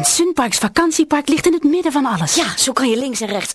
Een Sunparks vakantiepark ligt in het midden van alles. Ja, zo kan je links en rechts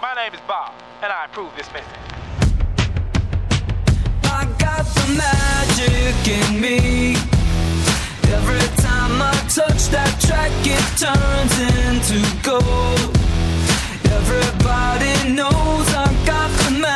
My name is Bob, and I approve this message. I got the magic in me. Every time I touch that track, it turns into gold. Everybody knows I got the magic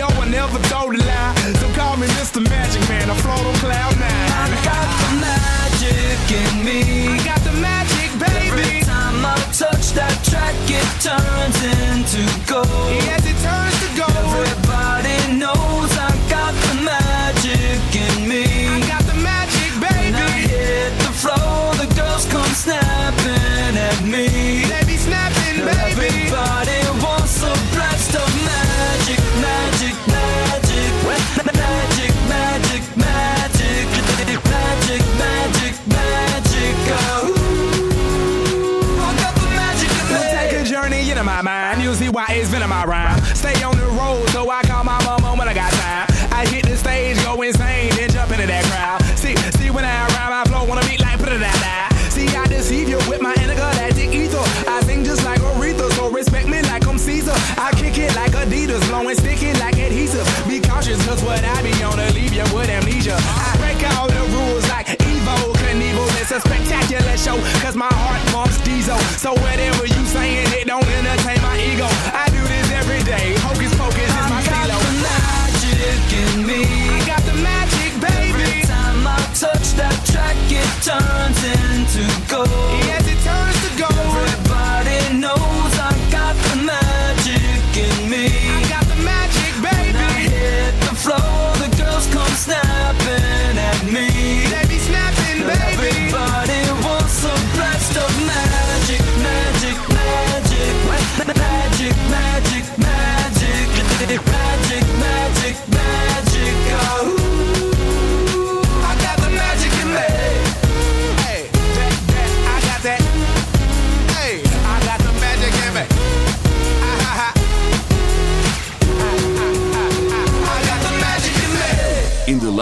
I'm I never told a lie. So call me Mr. Magic Man, I float on cloud nine. I got the magic in me. I got the magic, baby. Every time I touch that track, it turns into gold. Yes, in my rhyme. Stay on the road, so I call my mama when I got time. I hit the stage, go insane, then jump into that crowd. See, see when I rhyme, I flow on a beat like da da da. See, I deceive you with my intergalactic ether. I sing just like Aretha, so respect me like I'm Caesar. I kick it like Adidas, blowing sticky like adhesive. Be cautious, cause what I be on to leave you with amnesia. I break all the rules like Evo Knievel. It's a show, cause my heart pumps diesel. So whatever you saying, it don't entertain my ego. I do this every day. Hocus pocus is my I got the magic in me. I got the magic, baby. Every time I touch that track, it turns into gold.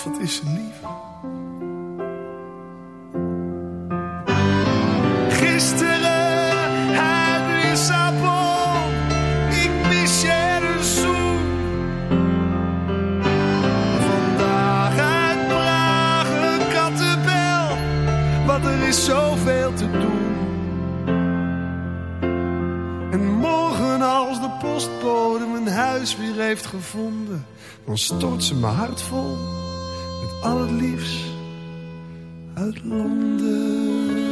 Wat is ze lief. Gisteren uit Lissabon, ik mis je een zoen. Vandaag uit Praag een kattenbel, want er is zoveel te doen. En morgen als de postbode mijn huis weer heeft gevonden, dan stort ze mijn hart vol met al het liefst uit Londen.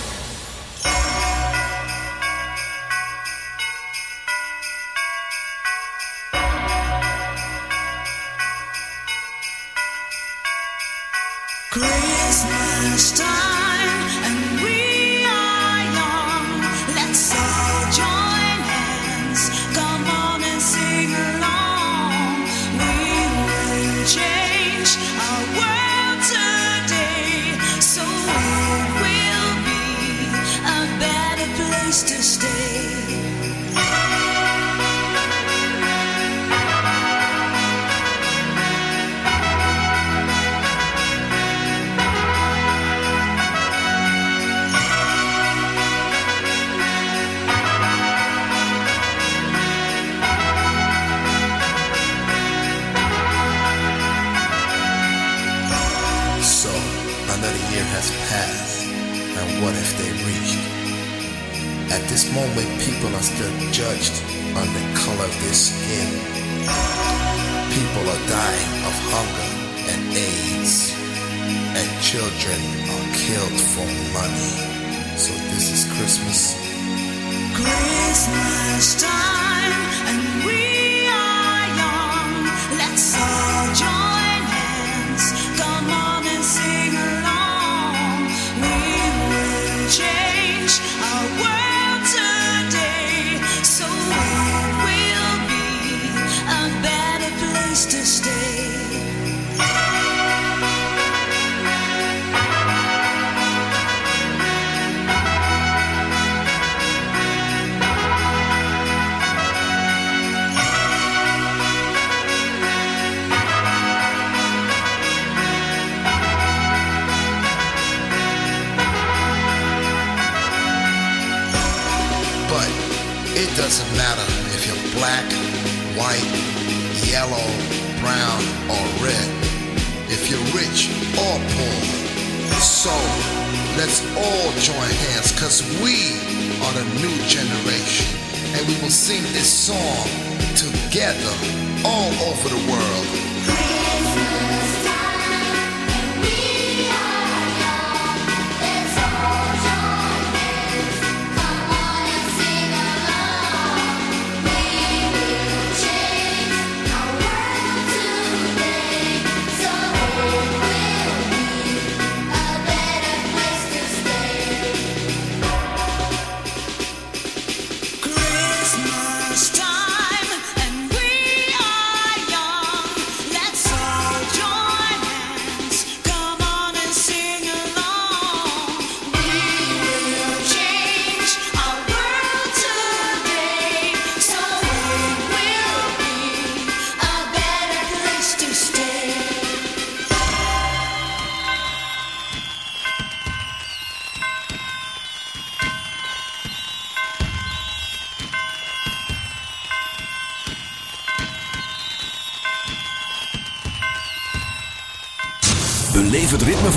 sing this song together all over the world.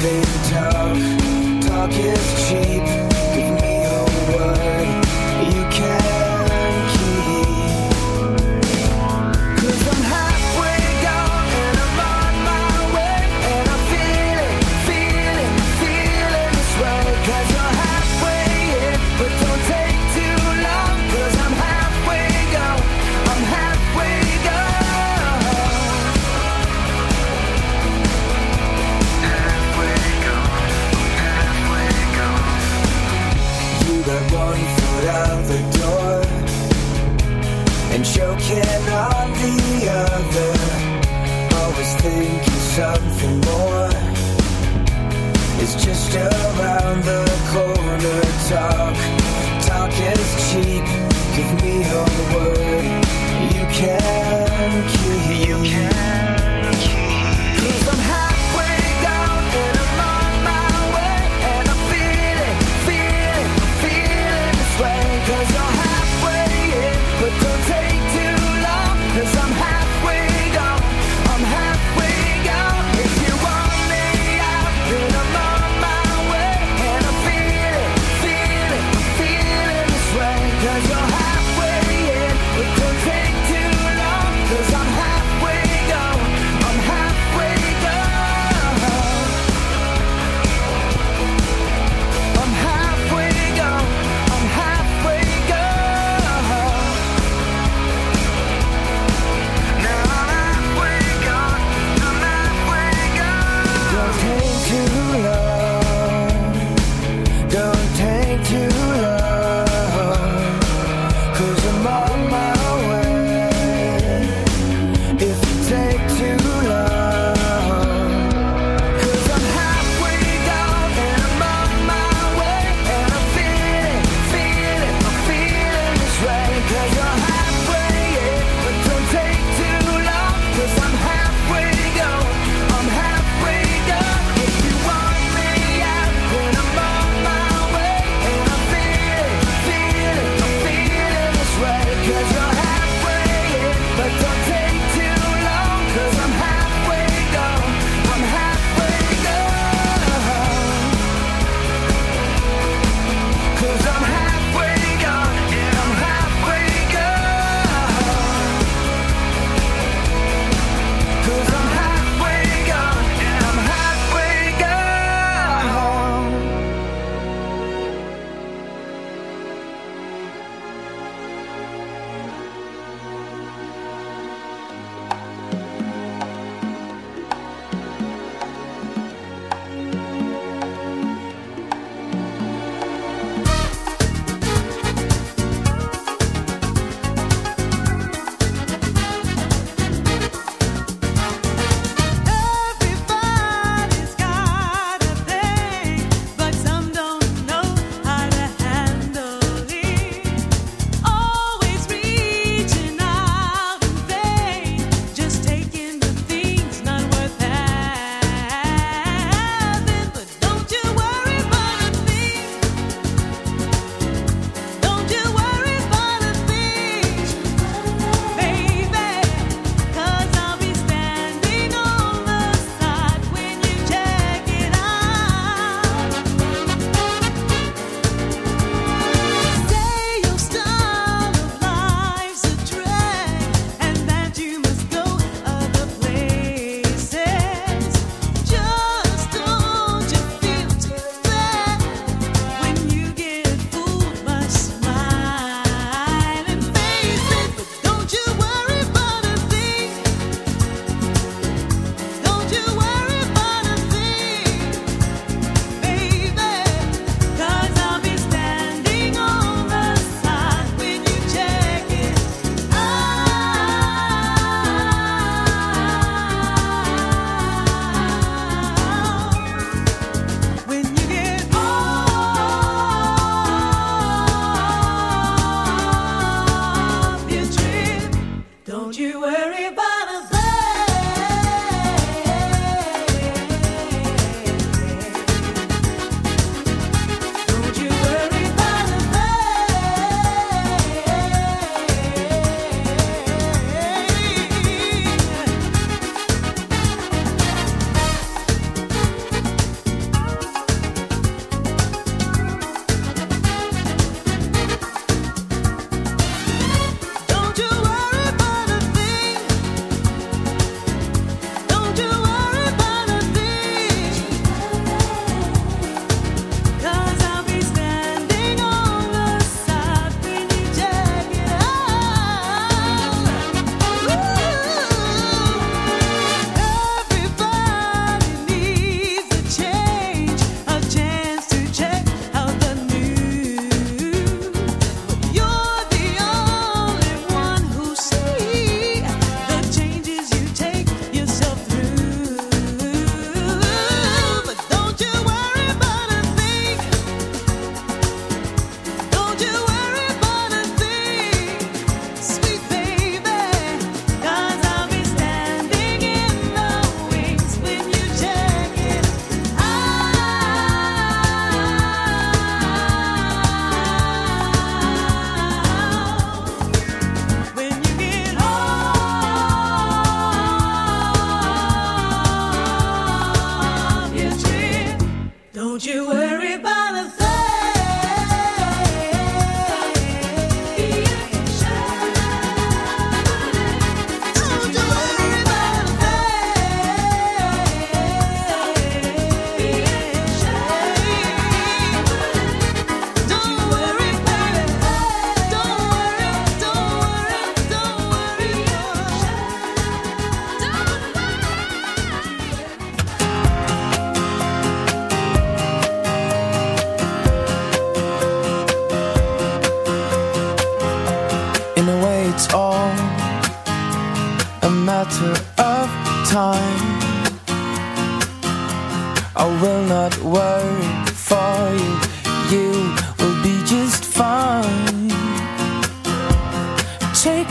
Talk is cheap. talk. Talk is cheap. Give me your word. You can.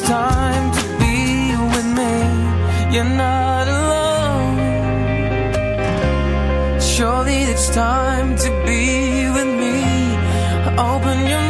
it's time to be with me. You're not alone. Surely it's time to be with me. Open your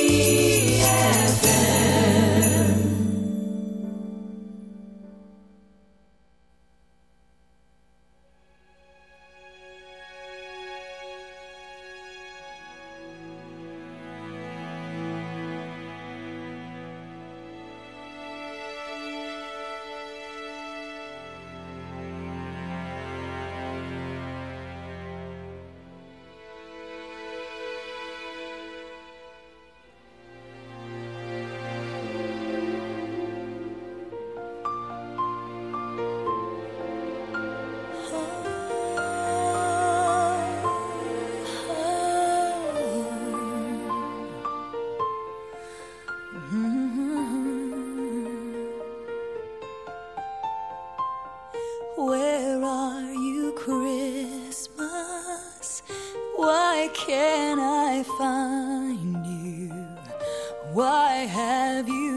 Why have you?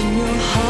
In your heart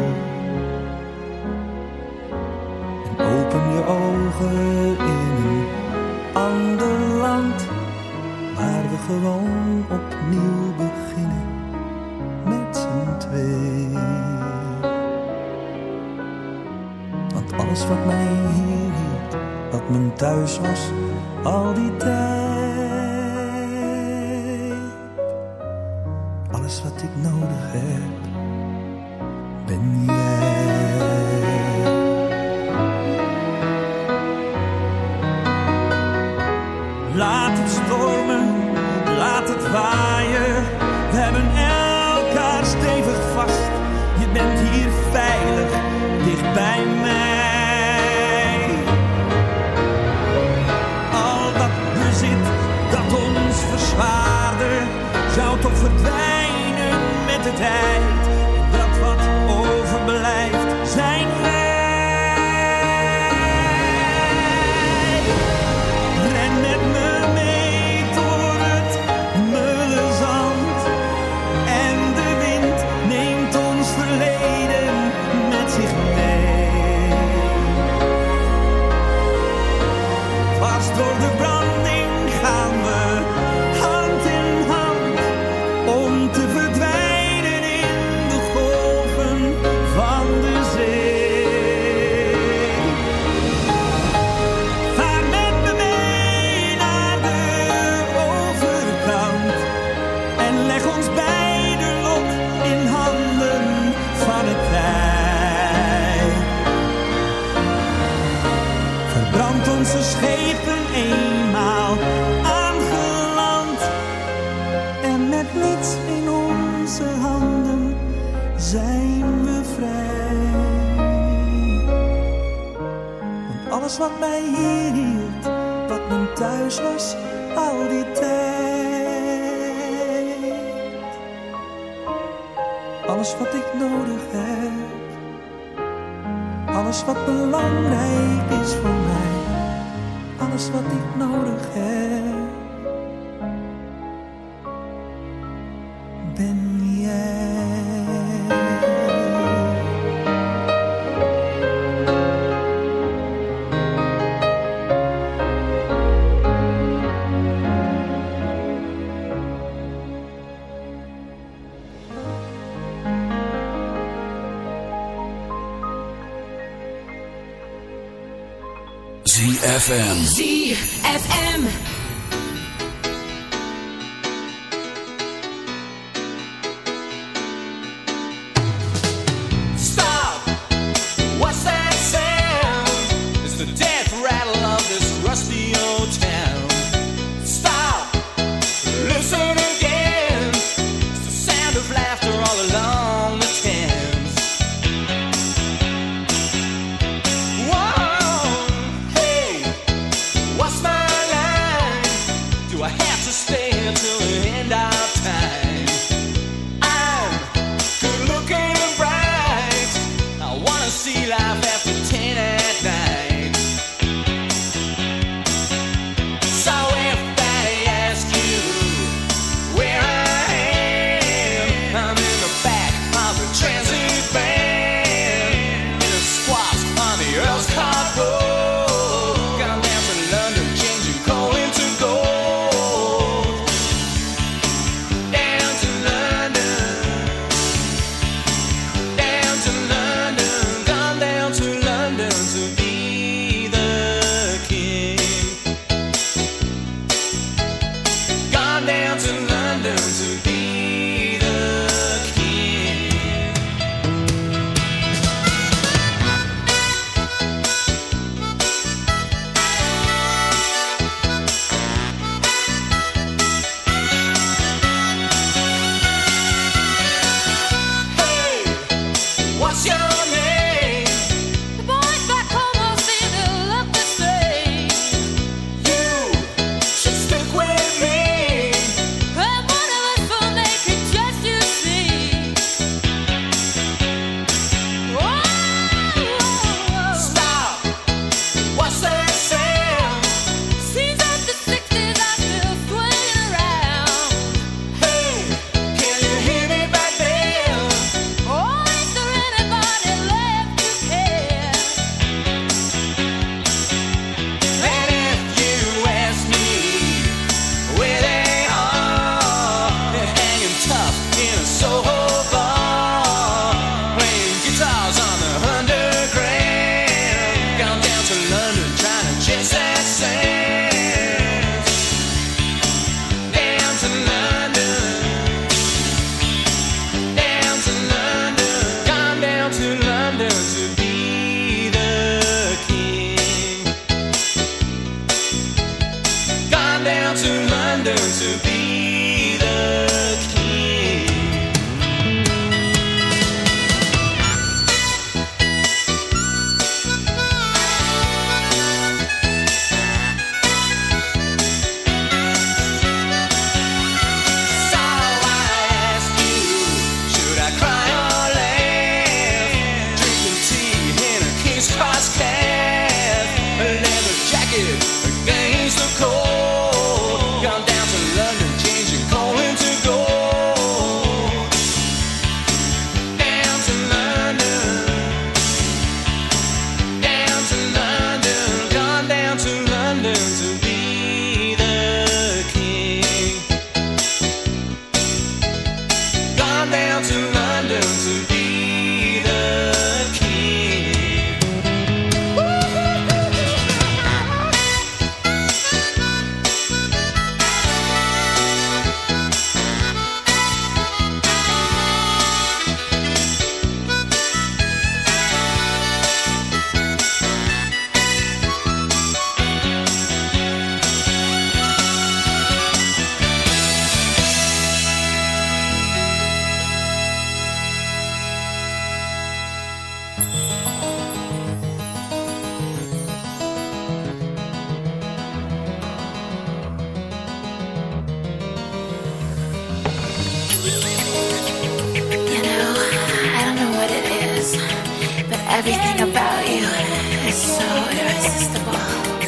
ogen in een ander land, waar we gewoon opnieuw beginnen met z'n tweeën. Want alles wat mij hier hield, wat mijn thuis was, al die tijd, alles wat ik nodig heb, ben jij. that ZFM. Everything about you is so irresistible.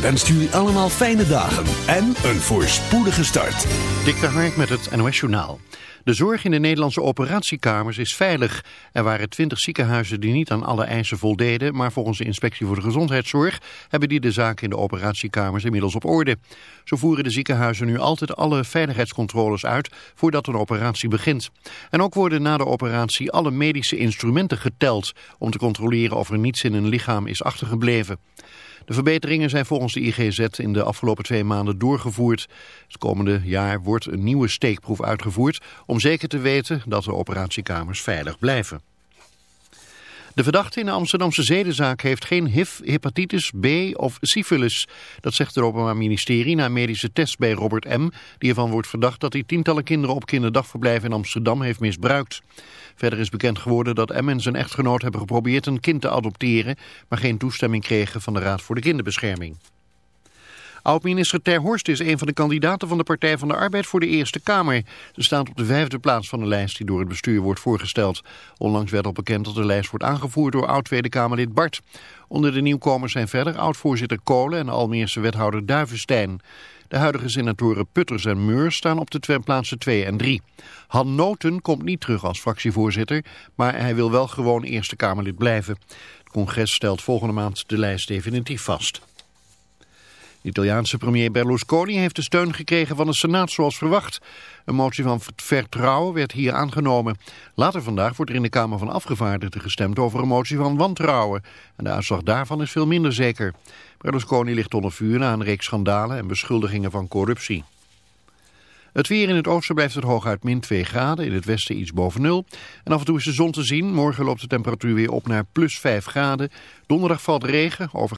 Wenst jullie allemaal fijne dagen en een voorspoedige start. Dik de Hark met het NOS Journaal. De zorg in de Nederlandse operatiekamers is veilig. Er waren twintig ziekenhuizen die niet aan alle eisen voldeden... maar volgens de Inspectie voor de Gezondheidszorg... hebben die de zaken in de operatiekamers inmiddels op orde. Zo voeren de ziekenhuizen nu altijd alle veiligheidscontroles uit... voordat een operatie begint. En ook worden na de operatie alle medische instrumenten geteld... om te controleren of er niets in een lichaam is achtergebleven. De verbeteringen zijn volgens de IGZ in de afgelopen twee maanden doorgevoerd. Het komende jaar wordt een nieuwe steekproef uitgevoerd om zeker te weten dat de operatiekamers veilig blijven. De verdachte in de Amsterdamse zedenzaak heeft geen HIV, hepatitis B of syfilis. Dat zegt het Openbaar Ministerie na medische test bij Robert M. Die ervan wordt verdacht dat hij tientallen kinderen op kinderdagverblijven in Amsterdam heeft misbruikt. Verder is bekend geworden dat M en zijn echtgenoot hebben geprobeerd een kind te adopteren, maar geen toestemming kregen van de Raad voor de Kinderbescherming. Oud-minister Ter Horst is een van de kandidaten van de Partij van de Arbeid voor de Eerste Kamer. Ze staat op de vijfde plaats van de lijst die door het bestuur wordt voorgesteld. Onlangs werd al bekend dat de lijst wordt aangevoerd door oud-Tweede Kamerlid Bart. Onder de nieuwkomers zijn verder oud-voorzitter Kolen en Almeerse wethouder Duivenstein. De huidige senatoren Putters en Meurs staan op de plaatsen 2 en 3. Han Noten komt niet terug als fractievoorzitter, maar hij wil wel gewoon Eerste Kamerlid blijven. Het congres stelt volgende maand de lijst definitief vast. De Italiaanse premier Berlusconi heeft de steun gekregen van de Senaat zoals verwacht. Een motie van vertrouwen werd hier aangenomen. Later vandaag wordt er in de Kamer van Afgevaardigden gestemd over een motie van wantrouwen. En de uitslag daarvan is veel minder zeker. Berlusconi ligt onder vuur na een reeks schandalen en beschuldigingen van corruptie. Het weer in het oosten blijft het hooguit min 2 graden, in het westen iets boven nul. En af en toe is de zon te zien. Morgen loopt de temperatuur weer op naar plus 5 graden. Donderdag valt regen over